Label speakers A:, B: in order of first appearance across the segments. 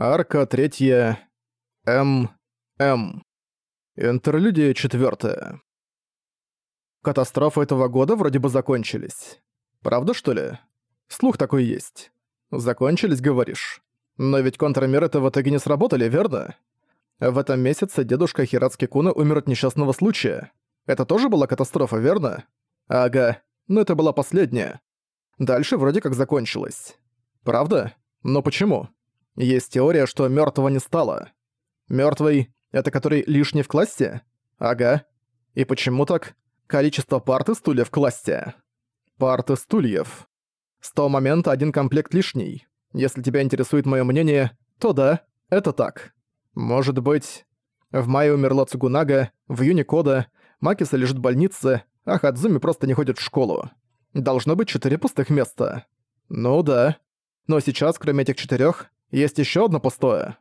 A: Арка третья. М. М. Интерлюдия четвертая. Катастрофы этого года вроде бы закончились. Правда, что ли? Слух такой есть. Закончились, говоришь? Но ведь контрмеры-то в итоге не сработали, верно? В этом месяце дедушка Хирацки Куна умер от несчастного случая. Это тоже была катастрофа, верно? Ага, но это была последняя. Дальше вроде как закончилось. Правда? Но почему? Есть теория, что мёртвого не стало. Мёртвый — это который лишний в классе? Ага. И почему так? Количество парт и стульев в классе. Парт и стульев. С того момента один комплект лишний. Если тебя интересует моё мнение, то да, это так. Может быть... В мае умерла Цугунага, в июне Кода, Макиса лежит в больнице, а Хадзуми просто не ходит в школу. Должно быть четыре пустых места. Ну да. Но сейчас, кроме этих четырёх, есть ещё одно пустое.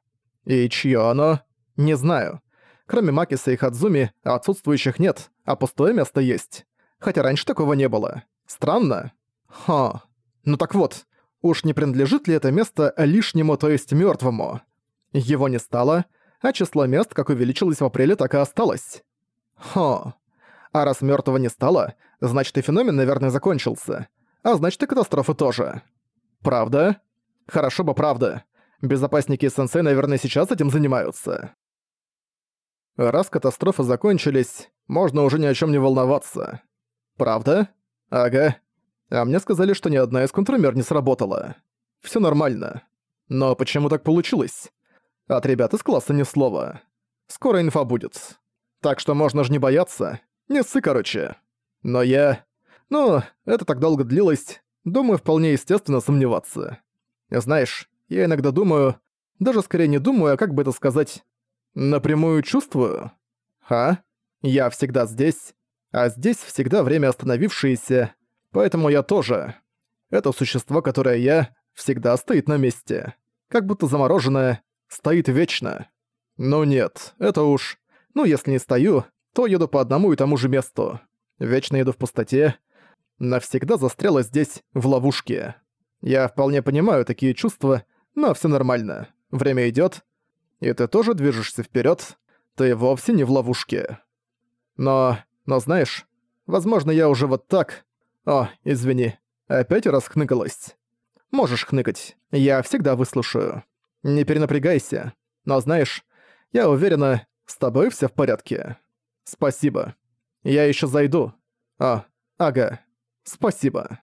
A: И чьё оно? Не знаю. Кроме Макиса и Хадзуми, отсутствующих нет, а пустое место есть. Хотя раньше такого не было. Странно. Ха. Ну так вот, уж не принадлежит ли это место лишнему, то есть мёртвому? Его не стало, а число мест как увеличилось в апреле, так и осталось. Хо. А раз мёртвого не стало, значит и феномен, наверное, закончился. А значит и катастрофа тоже. Правда? Хорошо бы правда. Безопасники сенсей, наверное, сейчас этим занимаются. Раз катастрофы закончились, можно уже ни о чем не волноваться. Правда? Ага. А мне сказали, что ни одна из контрмер не сработала. Все нормально. Но почему так получилось? От ребят из класса ни слова. Скоро инфа будет. Так что можно же не бояться. Не ссы, короче. Но я... Ну, это так долго длилось. Думаю, вполне естественно сомневаться. Знаешь, я иногда думаю, даже скорее не думаю, а как бы это сказать, напрямую чувствую. А? Я всегда здесь, а здесь всегда время остановившееся, поэтому я тоже. Это существо, которое я, всегда стоит на месте. Как будто замороженное, стоит вечно. Ну нет, это уж... Ну, если не стою, то еду по одному и тому же месту. Вечно еду в пустоте. Навсегда застряла здесь, в ловушке. Я вполне понимаю такие чувства, но все нормально. Время идет, и ты тоже движешься вперед. Ты вовсе не в ловушке. Но, но знаешь, возможно, я уже вот так... О, извини, опять расхныкалась. Можешь хныкать, я всегда выслушаю. Не перенапрягайся. Но знаешь, я уверена, с тобой все в порядке. Спасибо. Я еще зайду. А, ага. Спасибо.